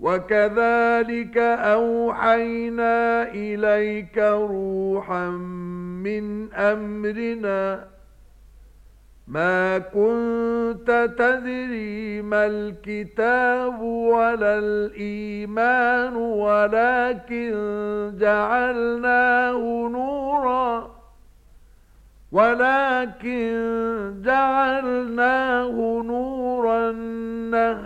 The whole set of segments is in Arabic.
وَكَذَلِكَ أَوْحَيْنَا إِلَيْكَ رُوحًا مِنْ أَمْرِنَا مَا كُنْتَ تَدْرِي مَا الْكِتَابُ وَلَا الْإِيمَانُ وَلَكِنْ جَعَلْنَاهُ نُورًا وَلَكِنْ جَعَلْنَاهُ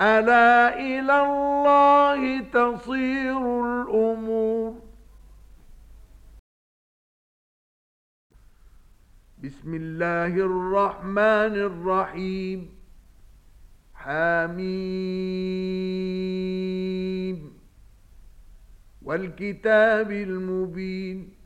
ألا إلى الله تصير الأمور. بسم الله الرحمن الرحيم. حميم. والكتاب المبين.